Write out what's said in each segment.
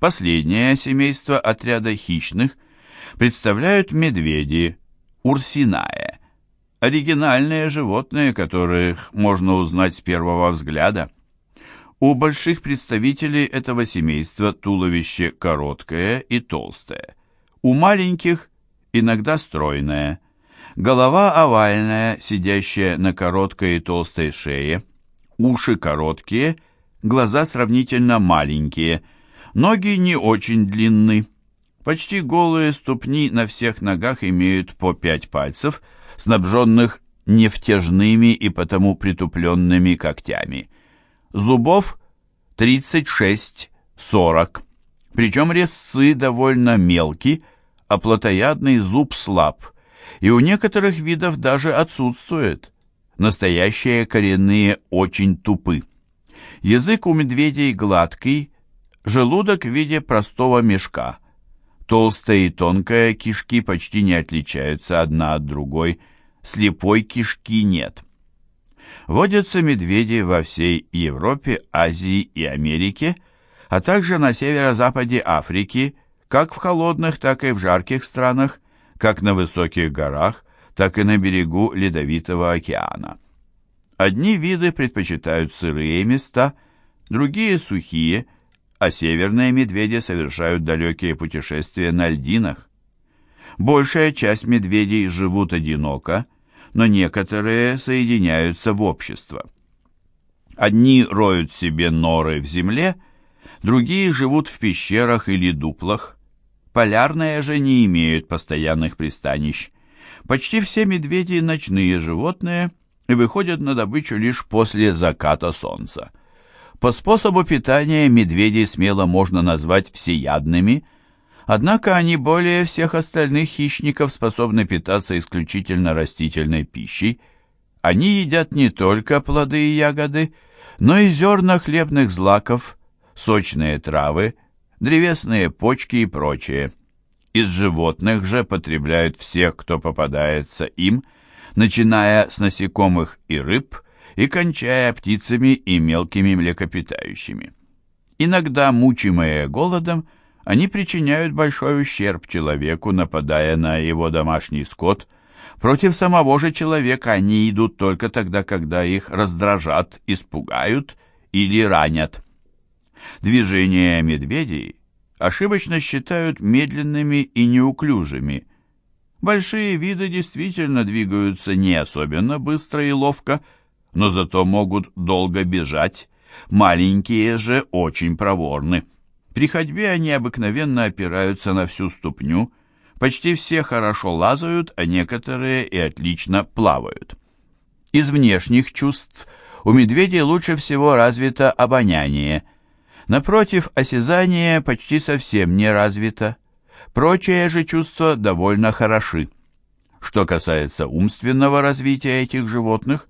Последнее семейство отряда хищных представляют медведи Урсинае, оригинальные животные, которых можно узнать с первого взгляда. У больших представителей этого семейства туловище короткое и толстое, у маленьких иногда стройное, голова овальная, сидящая на короткой и толстой шее, уши короткие, глаза сравнительно маленькие, ноги не очень длинны. Почти голые ступни на всех ногах имеют по пять пальцев, снабженных нефтяжными и потому притупленными когтями. Зубов 36-40, причем резцы довольно мелкие, а плотоядный зуб слаб, и у некоторых видов даже отсутствует. Настоящие коренные очень тупы. Язык у медведей гладкий, желудок в виде простого мешка. Толстая и тонкая кишки почти не отличаются одна от другой, слепой кишки нет. Водятся медведи во всей Европе, Азии и Америке, а также на северо-западе Африки, как в холодных, так и в жарких странах, как на высоких горах, так и на берегу Ледовитого океана. Одни виды предпочитают сырые места, другие – сухие, а северные медведи совершают далекие путешествия на льдинах. Большая часть медведей живут одиноко, но некоторые соединяются в общество. Одни роют себе норы в земле, другие живут в пещерах или дуплах. Полярные же не имеют постоянных пристанищ. Почти все медведи – ночные животные и выходят на добычу лишь после заката солнца. По способу питания медведей смело можно назвать всеядными, однако они более всех остальных хищников способны питаться исключительно растительной пищей. Они едят не только плоды и ягоды, но и зерна хлебных злаков, сочные травы, древесные почки и прочее. Из животных же потребляют всех, кто попадается им, начиная с насекомых и рыб и кончая птицами и мелкими млекопитающими. Иногда, мучимые голодом, они причиняют большой ущерб человеку, нападая на его домашний скот. Против самого же человека они идут только тогда, когда их раздражат, испугают или ранят. Движения медведей ошибочно считают медленными и неуклюжими. Большие виды действительно двигаются не особенно быстро и ловко, но зато могут долго бежать. Маленькие же очень проворны. При ходьбе они обыкновенно опираются на всю ступню, почти все хорошо лазают, а некоторые и отлично плавают. Из внешних чувств у медведей лучше всего развито обоняние – Напротив, осязание почти совсем не развито. Прочие же чувства довольно хороши. Что касается умственного развития этих животных,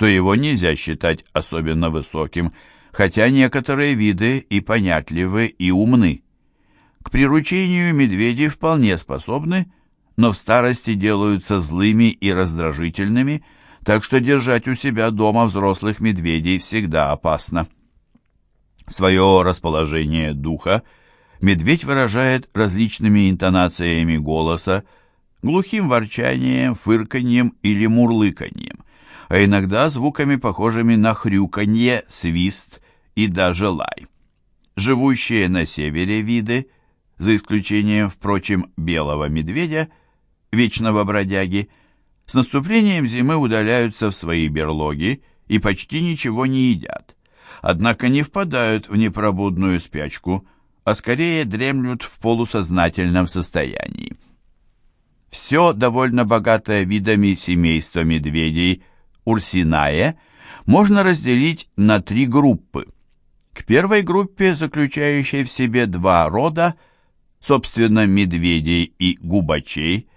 то его нельзя считать особенно высоким, хотя некоторые виды и понятливы, и умны. К приручению медведи вполне способны, но в старости делаются злыми и раздражительными, так что держать у себя дома взрослых медведей всегда опасно. Свое расположение духа медведь выражает различными интонациями голоса, глухим ворчанием, фырканьем или мурлыканьем, а иногда звуками, похожими на хрюканье, свист и даже лай. Живущие на севере виды, за исключением, впрочем, белого медведя, вечного бродяги, с наступлением зимы удаляются в свои берлоги и почти ничего не едят однако не впадают в непробудную спячку, а скорее дремлют в полусознательном состоянии. Все довольно богатое видами семейство медведей Урсинае можно разделить на три группы. К первой группе, заключающей в себе два рода, собственно, медведей и губачей,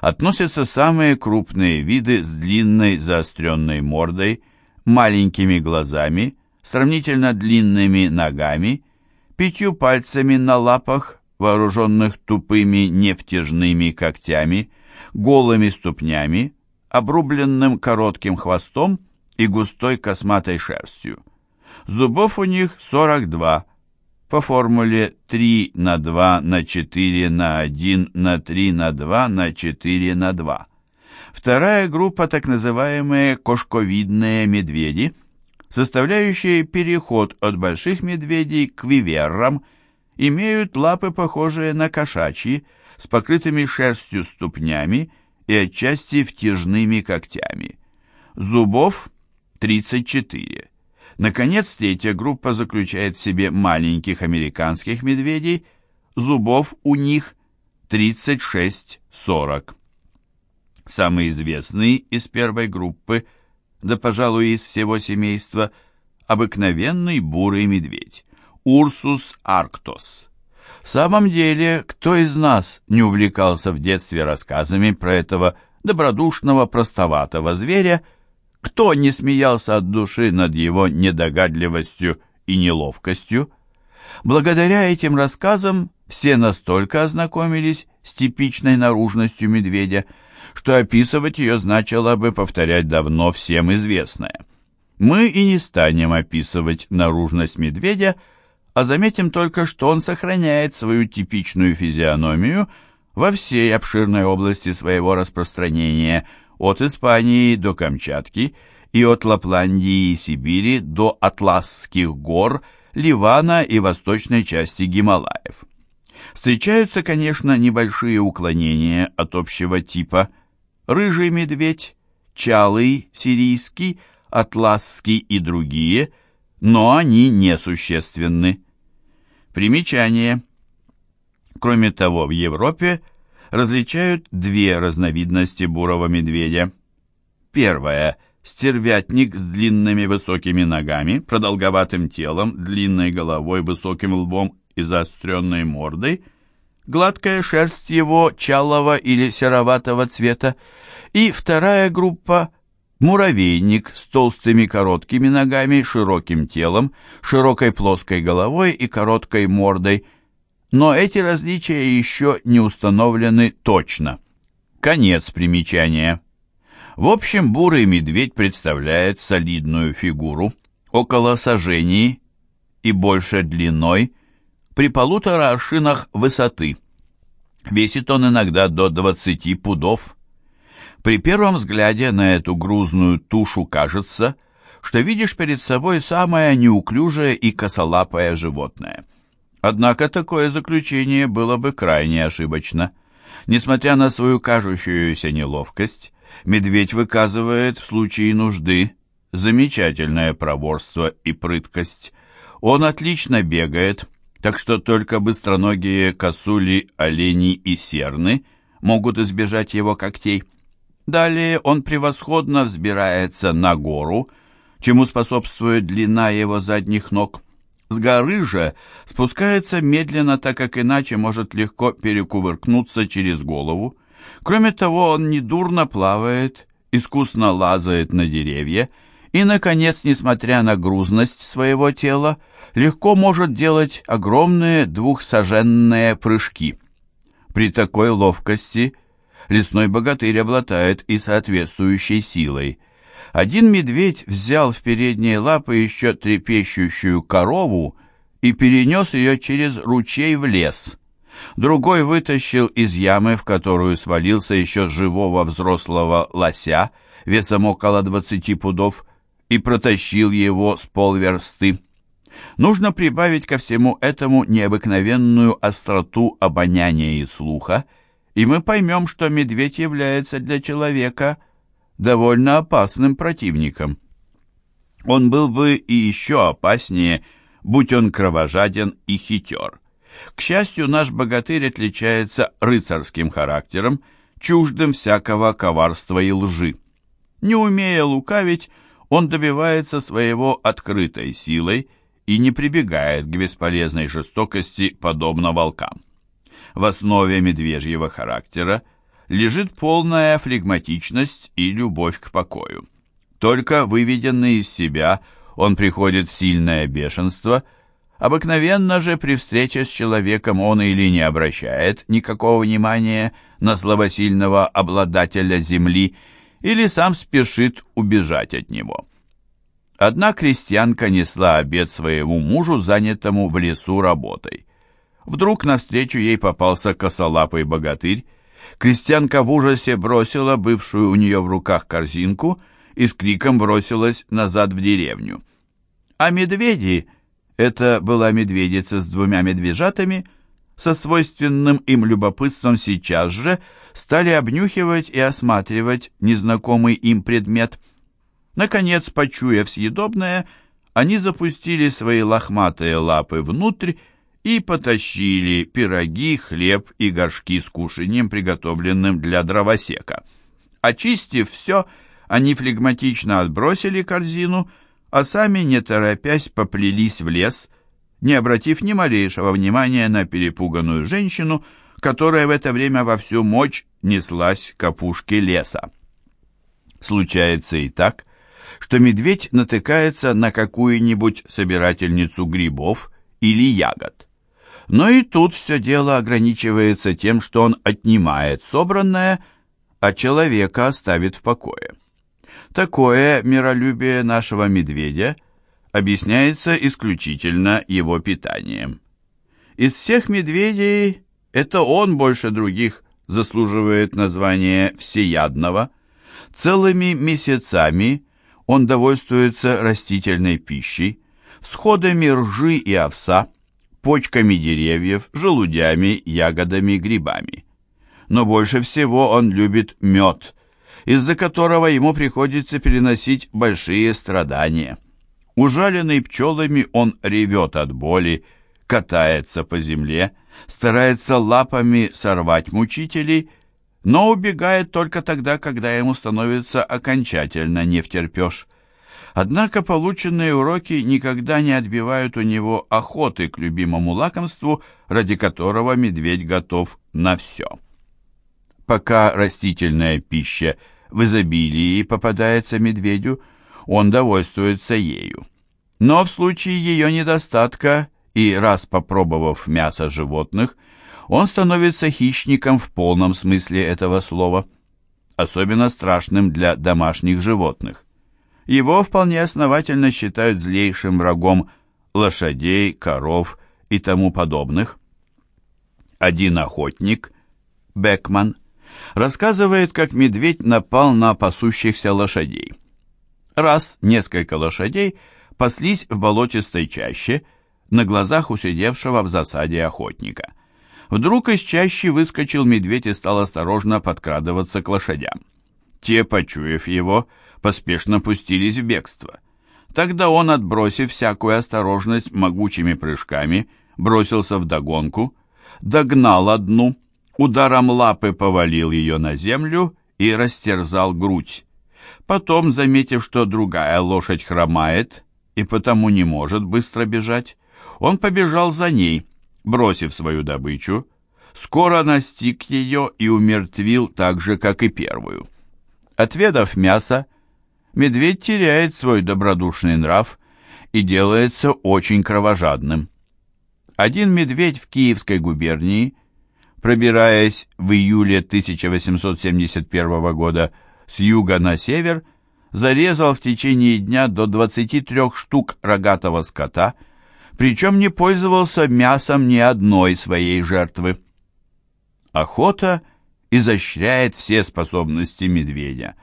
относятся самые крупные виды с длинной заостренной мордой, маленькими глазами, сравнительно длинными ногами, пятью пальцами на лапах, вооруженных тупыми нефтяжными когтями, голыми ступнями, обрубленным коротким хвостом и густой косматой шерстью. Зубов у них 42, по формуле 3 на 2 на 4 на 1 на 3 на 2 на 4 на 2. Вторая группа так называемые кошковидные медведи, составляющие переход от больших медведей к виверрам, имеют лапы, похожие на кошачьи, с покрытыми шерстью ступнями и отчасти втяжными когтями. Зубов 34. Наконец, третья группа заключает в себе маленьких американских медведей, зубов у них 36-40. Самый известный из первой группы, да, пожалуй, из всего семейства, обыкновенный бурый медведь, Урсус арктос. В самом деле, кто из нас не увлекался в детстве рассказами про этого добродушного, простоватого зверя, кто не смеялся от души над его недогадливостью и неловкостью? Благодаря этим рассказам все настолько ознакомились с типичной наружностью медведя, что описывать ее значило бы повторять давно всем известное. Мы и не станем описывать наружность медведя, а заметим только, что он сохраняет свою типичную физиономию во всей обширной области своего распространения – от Испании до Камчатки и от Лапландии и Сибири до Атласских гор, Ливана и восточной части Гималаев. Встречаются, конечно, небольшие уклонения от общего типа. Рыжий медведь, чалый сирийский, атласский и другие, но они несущественны. Примечание. Кроме того, в Европе различают две разновидности бурого медведя. Первая – стервятник с длинными высокими ногами, продолговатым телом, длинной головой, высоким лбом и заостренной мордой, гладкая шерсть его чалого или сероватого цвета, и вторая группа – муравейник с толстыми короткими ногами, широким телом, широкой плоской головой и короткой мордой – но эти различия еще не установлены точно. Конец примечания. В общем, бурый медведь представляет солидную фигуру, около сажений и больше длиной, при полутора аршинах высоты. Весит он иногда до 20 пудов. При первом взгляде на эту грузную тушу кажется, что видишь перед собой самое неуклюжее и косолапое животное – Однако такое заключение было бы крайне ошибочно. Несмотря на свою кажущуюся неловкость, медведь выказывает в случае нужды замечательное проворство и прыткость. Он отлично бегает, так что только быстроногие косули, олени и серны могут избежать его когтей. Далее он превосходно взбирается на гору, чему способствует длина его задних ног. С горы же спускается медленно, так как иначе может легко перекувыркнуться через голову. Кроме того, он недурно плавает, искусно лазает на деревья и, наконец, несмотря на грузность своего тела, легко может делать огромные двухсоженные прыжки. При такой ловкости лесной богатырь обладает и соответствующей силой – один медведь взял в передние лапы еще трепещущую корову и перенес ее через ручей в лес. Другой вытащил из ямы, в которую свалился еще живого взрослого лося, весом около двадцати пудов, и протащил его с полверсты. Нужно прибавить ко всему этому необыкновенную остроту обоняния и слуха, и мы поймем, что медведь является для человека – довольно опасным противником. Он был бы и еще опаснее, будь он кровожаден и хитер. К счастью, наш богатырь отличается рыцарским характером, чуждым всякого коварства и лжи. Не умея лукавить, он добивается своего открытой силой и не прибегает к бесполезной жестокости, подобно волкам. В основе медвежьего характера лежит полная флегматичность и любовь к покою. Только выведенный из себя он приходит в сильное бешенство, обыкновенно же при встрече с человеком он или не обращает никакого внимания на слабосильного обладателя земли, или сам спешит убежать от него. Одна крестьянка несла обед своему мужу, занятому в лесу работой. Вдруг навстречу ей попался косолапый богатырь. Крестьянка в ужасе бросила бывшую у нее в руках корзинку и с криком бросилась назад в деревню. А медведи, это была медведица с двумя медвежатами, со свойственным им любопытством сейчас же стали обнюхивать и осматривать незнакомый им предмет – Наконец, почуяв съедобное, они запустили свои лохматые лапы внутрь и потащили пироги, хлеб и горшки с кушаньем, приготовленным для дровосека. Очистив все, они флегматично отбросили корзину, а сами, не торопясь, поплелись в лес, не обратив ни малейшего внимания на перепуганную женщину, которая в это время во всю мощь неслась к опушке леса. Случается и так, что медведь натыкается на какую-нибудь собирательницу грибов или ягод. Но и тут все дело ограничивается тем, что он отнимает собранное, а человека оставит в покое. Такое миролюбие нашего медведя объясняется исключительно его питанием. Из всех медведей это он больше других заслуживает названия всеядного. Целыми месяцами он довольствуется растительной пищей, всходами ржи и овса, почками деревьев, желудями, ягодами, грибами. Но больше всего он любит мед, из-за которого ему приходится переносить большие страдания. Ужаленный пчелами он ревет от боли, катается по земле, старается лапами сорвать мучителей, но убегает только тогда, когда ему становится окончательно не втерпешь. Однако полученные уроки никогда не отбивают у него охоты к любимому лакомству, ради которого медведь готов на все. Пока растительная пища в изобилии попадается медведю, он довольствуется ею. Но в случае ее недостатка и раз попробовав мясо животных – он становится хищником в полном смысле этого слова, особенно страшным для домашних животных. Его вполне основательно считают злейшим врагом лошадей, коров и тому подобных. Один охотник, Бекман, рассказывает, как медведь напал на пасущихся лошадей. Раз несколько лошадей паслись в болотистой чаще на глазах у сидевшего в засаде охотника – Вдруг из чащи выскочил медведь и стал осторожно подкрадываться к лошадям. Те, почуяв его, поспешно пустились в бегство. Тогда он, отбросив всякую осторожность могучими прыжками, бросился в догонку, догнал одну, ударом лапы повалил ее на землю и растерзал грудь. Потом, заметив, что другая лошадь хромает и потому не может быстро бежать, он побежал за ней, бросив свою добычу, скоро настиг ее и умертвил так же, как и первую. Отведав мясо, медведь теряет свой добродушный нрав и делается очень кровожадным. Один медведь в Киевской губернии, пробираясь в июле 1871 года с юга на север, зарезал в течение дня до 23 штук рогатого скота – причем не пользовался мясом ни одной своей жертвы. Охота изощряет все способности медведя.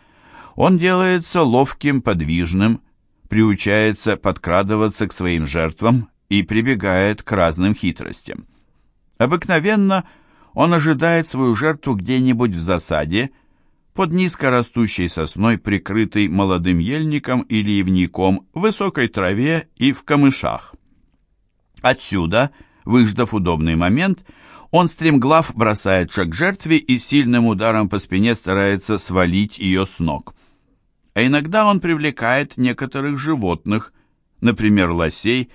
Он делается ловким, подвижным, приучается подкрадываться к своим жертвам и прибегает к разным хитростям. Обыкновенно он ожидает свою жертву где-нибудь в засаде, под низкорастущей сосной, прикрытой молодым ельником или ивником, в высокой траве и в камышах. Отсюда, выждав удобный момент, он стремглав бросает шаг жертве и сильным ударом по спине старается свалить ее с ног. А иногда он привлекает некоторых животных, например, лосей,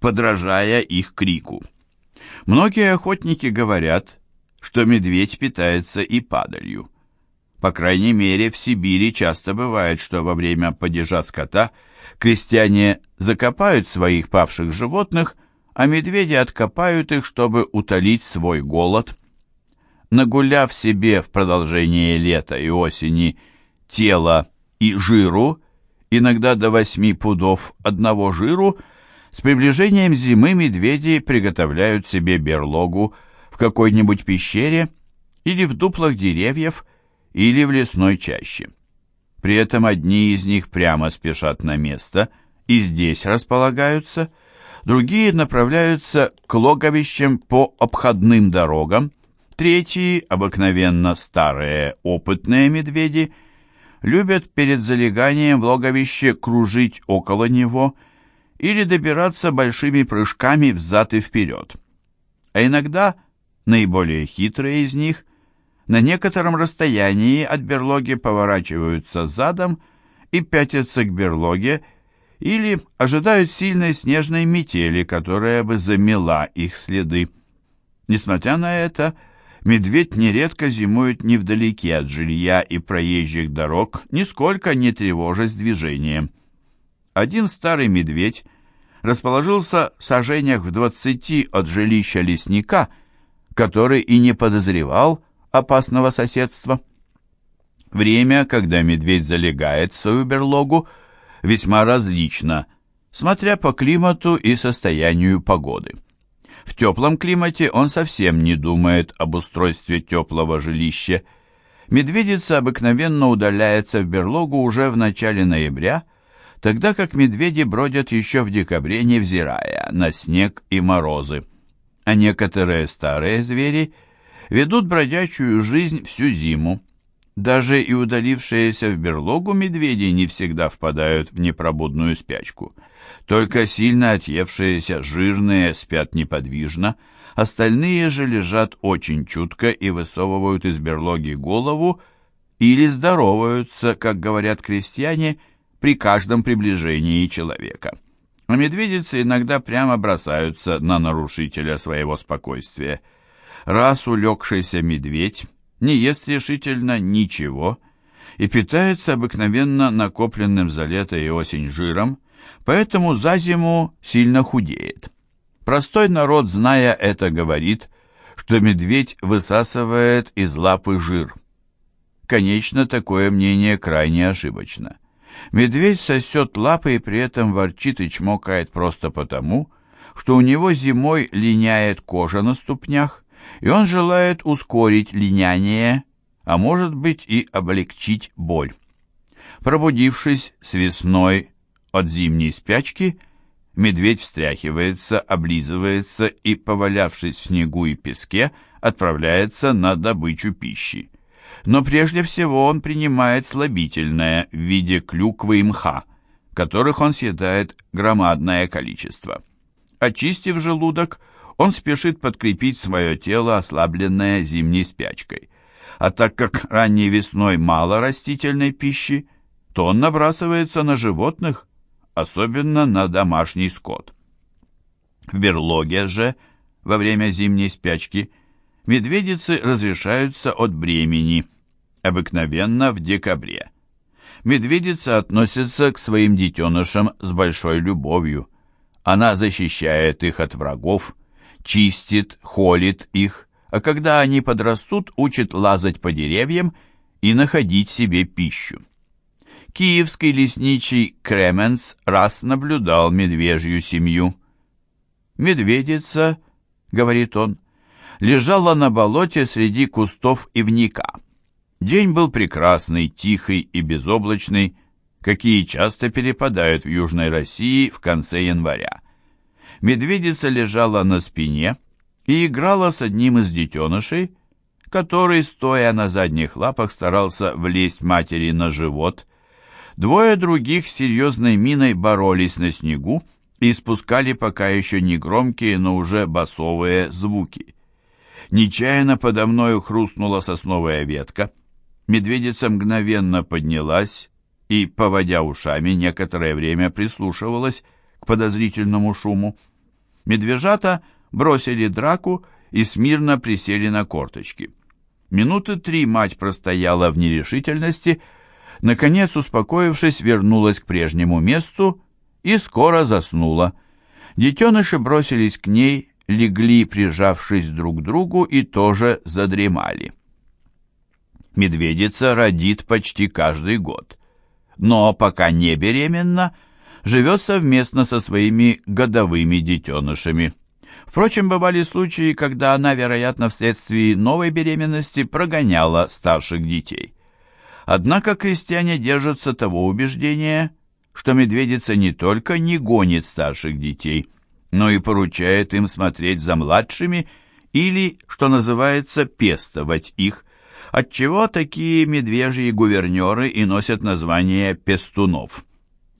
подражая их крику. Многие охотники говорят, что медведь питается и падалью. По крайней мере, в Сибири часто бывает, что во время падежа скота крестьяне закопают своих павших животных а медведи откопают их, чтобы утолить свой голод. Нагуляв себе в продолжение лета и осени тело и жиру иногда до 8 пудов одного жиру, с приближением зимы медведи приготовляют себе берлогу в какой-нибудь пещере или в дуплах деревьев или в лесной чаще. При этом одни из них прямо спешат на место и здесь располагаются, другие направляются к логовищам по обходным дорогам, третьи, обыкновенно старые опытные медведи, любят перед залеганием в логовище кружить около него или добираться большими прыжками взад и вперед. А иногда наиболее хитрые из них на некотором расстоянии от берлоги поворачиваются задом и пятятся к берлоге или ожидают сильной снежной метели, которая бы замела их следы. Несмотря на это, медведь нередко зимует невдалеке от жилья и проезжих дорог, нисколько не тревожась движением. Один старый медведь расположился в сажениях в двадцати от жилища лесника, который и не подозревал опасного соседства. Время, когда медведь залегает в свою берлогу, весьма различно, смотря по климату и состоянию погоды. В теплом климате он совсем не думает об устройстве теплого жилища. Медведица обыкновенно удаляется в берлогу уже в начале ноября, тогда как медведи бродят еще в декабре, невзирая на снег и морозы. А некоторые старые звери ведут бродячую жизнь всю зиму. Даже и удалившиеся в берлогу медведи не всегда впадают в непробудную спячку – только сильно отъевшиеся жирные спят неподвижно, остальные же лежат очень чутко и высовывают из берлоги голову или здороваются, как говорят крестьяне, при каждом приближении человека. А медведицы иногда прямо бросаются на нарушителя своего спокойствия. Раз улегшийся медведь не ест решительно ничего и питается обыкновенно накопленным за лето и осень жиром, поэтому за зиму сильно худеет. Простой народ, зная это, говорит, что медведь высасывает из лапы жир. Конечно, такое мнение крайне ошибочно. Медведь сосет лапы и при этом ворчит и чмокает просто потому, что у него зимой линяет кожа на ступнях, и он желает ускорить линяние, а может быть и облегчить боль. Пробудившись с весной от зимней спячки медведь встряхивается, облизывается и, повалявшись в снегу и песке, отправляется на добычу пищи. Но прежде всего он принимает слабительное в виде клюквы и мха, которых он съедает громадное количество. Очистив желудок, он спешит подкрепить свое тело, ослабленное зимней спячкой. А так как ранней весной мало растительной пищи, то он набрасывается на животных, особенно на домашний скот. В берлоге же во время зимней спячки медведицы разрешаются от бремени, обыкновенно в декабре. Медведица относится к своим детенышам с большой любовью. Она защищает их от врагов, чистит, холит их, а когда они подрастут, учит лазать по деревьям и находить себе пищу. Киевский лесничий Кременс раз наблюдал медвежью семью. «Медведица», — говорит он, — лежала на болоте среди кустов ивника. День был прекрасный, тихий и безоблачный, какие часто перепадают в Южной России в конце января. Медведица лежала на спине и играла с одним из детенышей, который, стоя на задних лапах, старался влезть матери на живот Двое других серьезной миной боролись на снегу и испускали пока еще не громкие, но уже басовые звуки. Нечаянно подо мною хрустнула сосновая ветка. Медведица мгновенно поднялась и, поводя ушами, некоторое время прислушивалась к подозрительному шуму. Медвежата бросили драку и смирно присели на корточки. Минуты три мать простояла в нерешительности, Наконец, успокоившись, вернулась к прежнему месту и скоро заснула. Детеныши бросились к ней, легли, прижавшись друг к другу, и тоже задремали. Медведица родит почти каждый год, но пока не беременна, живет совместно со своими годовыми детенышами. Впрочем, бывали случаи, когда она, вероятно, вследствие новой беременности прогоняла старших детей. Однако крестьяне держатся того убеждения, что медведица не только не гонит старших детей, но и поручает им смотреть за младшими или, что называется, пестовать их, отчего такие медвежьи гувернеры и носят название пестунов.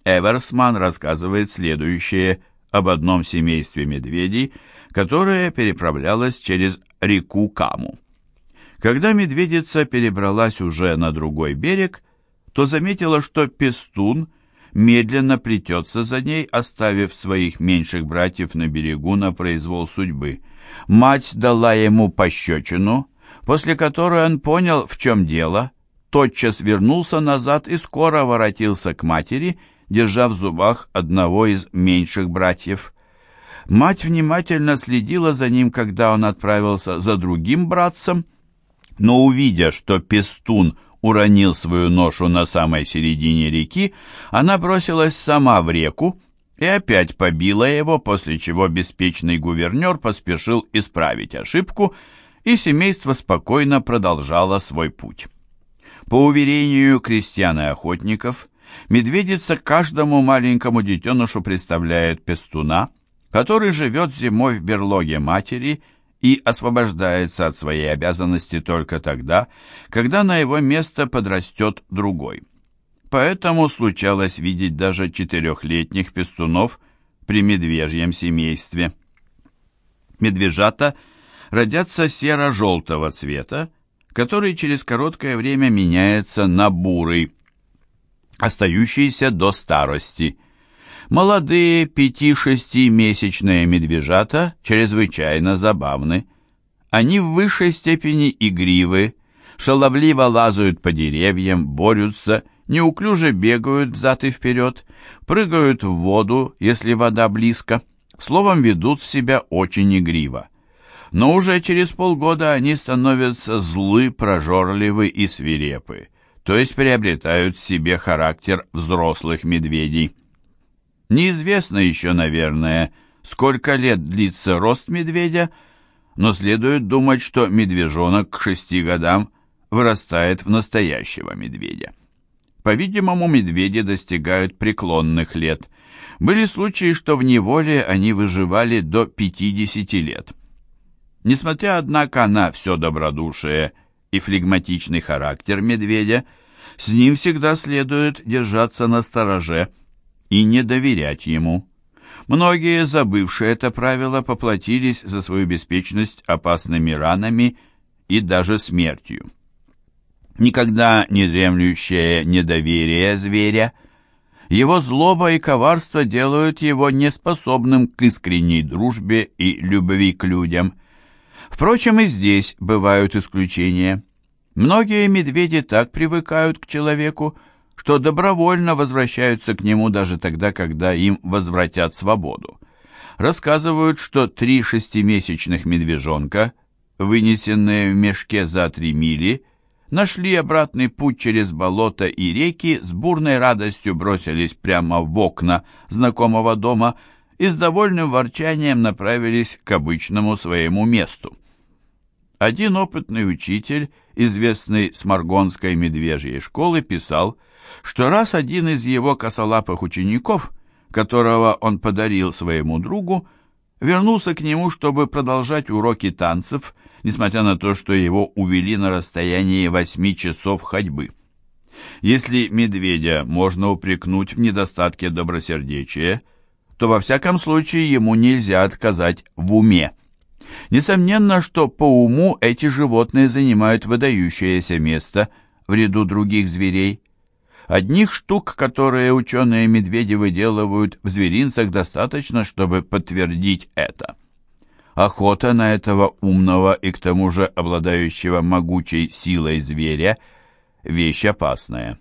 Эверсман рассказывает следующее об одном семействе медведей, которое переправлялось через реку Каму. Когда медведица перебралась уже на другой берег, то заметила, что пестун медленно плетется за ней, оставив своих меньших братьев на берегу на произвол судьбы. Мать дала ему пощечину, после которой он понял, в чем дело, тотчас вернулся назад и скоро воротился к матери, держа в зубах одного из меньших братьев. Мать внимательно следила за ним, когда он отправился за другим братцем, но увидя, что Пестун уронил свою ношу на самой середине реки, она бросилась сама в реку и опять побила его, после чего беспечный гувернер поспешил исправить ошибку, и семейство спокойно продолжало свой путь. По уверению крестьян и охотников, медведица каждому маленькому детенышу представляет пестуна, который живет зимой в берлоге матери и освобождается от своей обязанности только тогда, когда на его место подрастет другой. Поэтому случалось видеть даже четырехлетних пестунов при медвежьем семействе. Медвежата родятся серо-желтого цвета, который через короткое время меняется на бурый, остающийся до старости – Молодые пяти-шестимесячные медвежата чрезвычайно забавны. Они в высшей степени игривы, шаловливо лазают по деревьям, борются, неуклюже бегают взад и вперед, прыгают в воду, если вода близко, словом, ведут себя очень игриво. Но уже через полгода они становятся злы, прожорливы и свирепы, то есть приобретают себе характер взрослых медведей. Неизвестно еще, наверное, сколько лет длится рост медведя, но следует думать, что медвежонок к шести годам вырастает в настоящего медведя. По-видимому, медведи достигают преклонных лет. Были случаи, что в неволе они выживали до 50 лет. Несмотря, однако, на все добродушие и флегматичный характер медведя, с ним всегда следует держаться на стороже – и не доверять ему. Многие, забывшие это правило, поплатились за свою беспечность опасными ранами и даже смертью. Никогда не дремлющее недоверие зверя, его злоба и коварство делают его неспособным к искренней дружбе и любви к людям. Впрочем, и здесь бывают исключения. Многие медведи так привыкают к человеку, что добровольно возвращаются к нему даже тогда, когда им возвратят свободу. Рассказывают, что три шестимесячных медвежонка, вынесенные в мешке за три мили, нашли обратный путь через болото и реки, с бурной радостью бросились прямо в окна знакомого дома и с довольным ворчанием направились к обычному своему месту. Один опытный учитель, известный с Маргонской медвежьей школы, писал – что раз один из его косолапых учеников, которого он подарил своему другу, вернулся к нему, чтобы продолжать уроки танцев, несмотря на то, что его увели на расстоянии восьми часов ходьбы. Если медведя можно упрекнуть в недостатке добросердечия, то во всяком случае ему нельзя отказать в уме. Несомненно, что по уму эти животные занимают выдающееся место в ряду других зверей. Одних штук, которые ученые медведи выделывают в зверинцах, достаточно, чтобы подтвердить это. Охота на этого умного и к тому же обладающего могучей силой зверя – вещь опасная.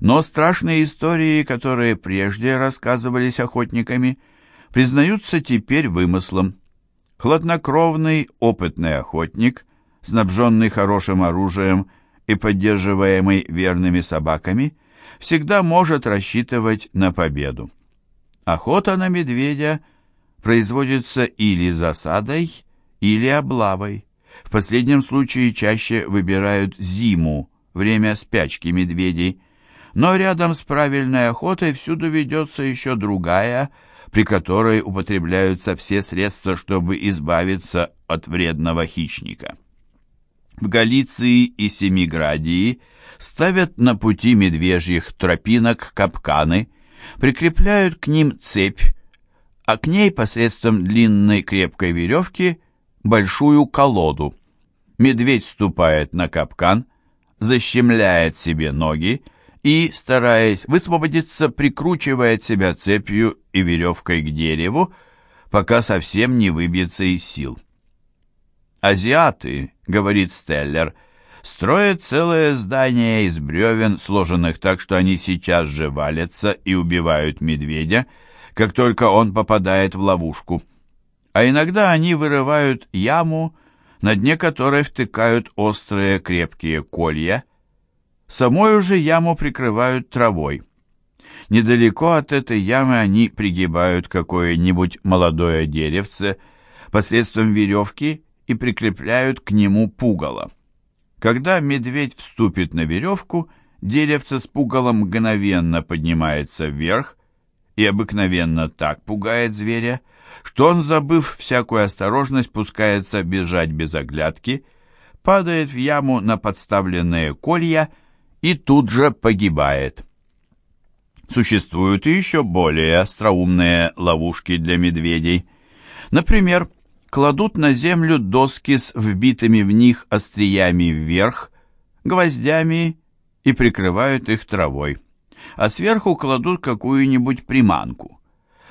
Но страшные истории, которые прежде рассказывались охотниками, признаются теперь вымыслом. Хладнокровный, опытный охотник, снабженный хорошим оружием и поддерживаемый верными собаками – всегда может рассчитывать на победу. Охота на медведя производится или засадой, или облавой. В последнем случае чаще выбирают зиму, время спячки медведей. Но рядом с правильной охотой всюду ведется еще другая, при которой употребляются все средства, чтобы избавиться от вредного хищника. В Галиции и Семиградии ставят на пути медвежьих тропинок капканы, прикрепляют к ним цепь, а к ней посредством длинной крепкой веревки большую колоду. Медведь ступает на капкан, защемляет себе ноги и, стараясь высвободиться, прикручивает себя цепью и веревкой к дереву, пока совсем не выбьется из сил. «Азиаты», — говорит Стеллер, — «строят целое здание из бревен, сложенных так, что они сейчас же валятся и убивают медведя, как только он попадает в ловушку. А иногда они вырывают яму, на дне которой втыкают острые крепкие колья. Самую же яму прикрывают травой. Недалеко от этой ямы они пригибают какое-нибудь молодое деревце посредством веревки и прикрепляют к нему пугало. Когда медведь вступит на веревку, деревце с пугалом мгновенно поднимается вверх и обыкновенно так пугает зверя, что он, забыв всякую осторожность, пускается бежать без оглядки, падает в яму на подставленные колья и тут же погибает. Существуют и еще более остроумные ловушки для медведей. Например, кладут на землю доски с вбитыми в них остриями вверх, гвоздями и прикрывают их травой, а сверху кладут какую-нибудь приманку.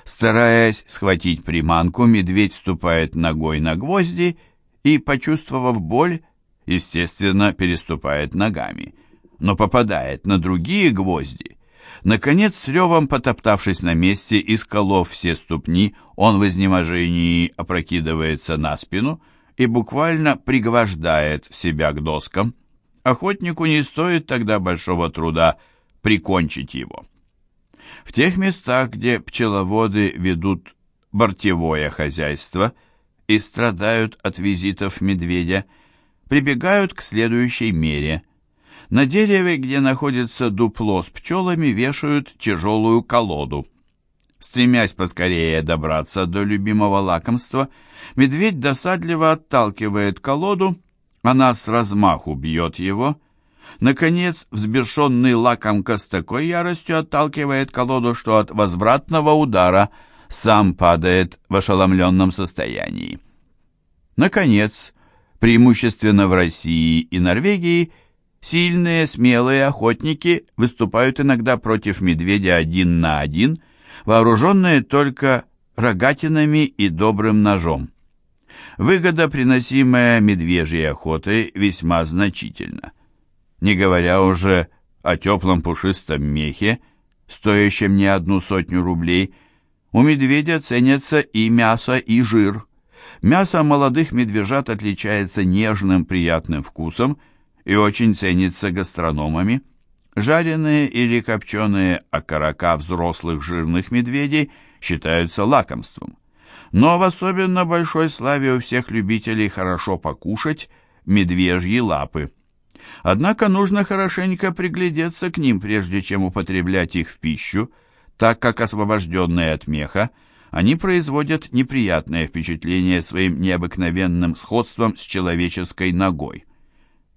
Стараясь схватить приманку, медведь ступает ногой на гвозди и, почувствовав боль, естественно, переступает ногами, но попадает на другие гвозди. Наконец, с ревом потоптавшись на месте и сколов все ступни, он в изнеможении опрокидывается на спину и буквально пригвождает себя к доскам. Охотнику не стоит тогда большого труда прикончить его. В тех местах, где пчеловоды ведут бортевое хозяйство и страдают от визитов медведя, прибегают к следующей мере. На дереве, где находится дупло с пчелами, вешают тяжелую колоду. Стремясь поскорее добраться до любимого лакомства, медведь досадливо отталкивает колоду, она с размаху бьет его, Наконец, взбешенный лакомка с такой яростью отталкивает колоду, что от возвратного удара сам падает в ошеломленном состоянии. Наконец, преимущественно в России и Норвегии, сильные, смелые охотники выступают иногда против медведя один на один, вооруженные только рогатинами и добрым ножом. Выгода, приносимая медвежьей охотой, весьма значительна не говоря уже о теплом пушистом мехе, стоящем не одну сотню рублей, у медведя ценятся и мясо, и жир. Мясо молодых медвежат отличается нежным приятным вкусом и очень ценится гастрономами. Жареные или копченые окорока взрослых жирных медведей считаются лакомством. Но в особенно большой славе у всех любителей хорошо покушать медвежьи лапы. Однако нужно хорошенько приглядеться к ним, прежде чем употреблять их в пищу, так как освобожденные от меха, они производят неприятное впечатление своим необыкновенным сходством с человеческой ногой.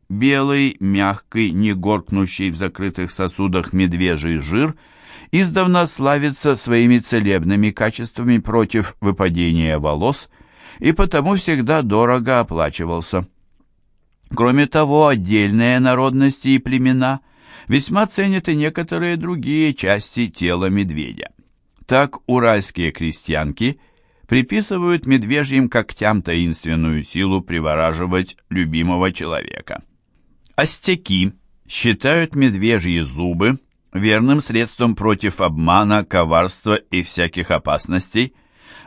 Белый, мягкий, не горкнущий в закрытых сосудах медвежий жир издавна славится своими целебными качествами против выпадения волос и потому всегда дорого оплачивался. Кроме того, отдельные народности и племена весьма ценят и некоторые другие части тела медведя. Так уральские крестьянки приписывают медвежьим когтям таинственную силу привораживать любимого человека. Остяки считают медвежьи зубы верным средством против обмана, коварства и всяких опасностей.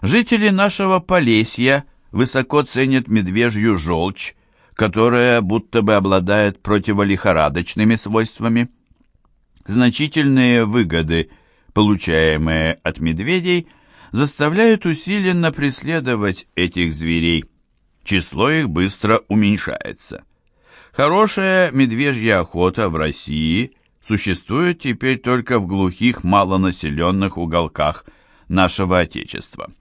Жители нашего Полесья высоко ценят медвежью желчь, которая будто бы обладает противолихорадочными свойствами. Значительные выгоды, получаемые от медведей, заставляют усиленно преследовать этих зверей. Число их быстро уменьшается. Хорошая медвежья охота в России существует теперь только в глухих малонаселенных уголках нашего Отечества.